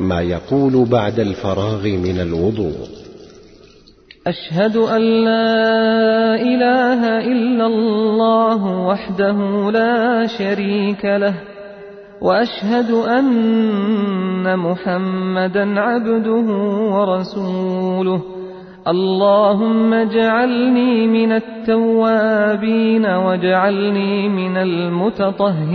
ما يقول بعد الفراغ من الوضوء. أشهد أن لا إله إلا الله وحده لا شريك له وأشهد أن محمدا عبده ورسوله. اللهم اجعلني من التوابين واجعلني من المتطهرين.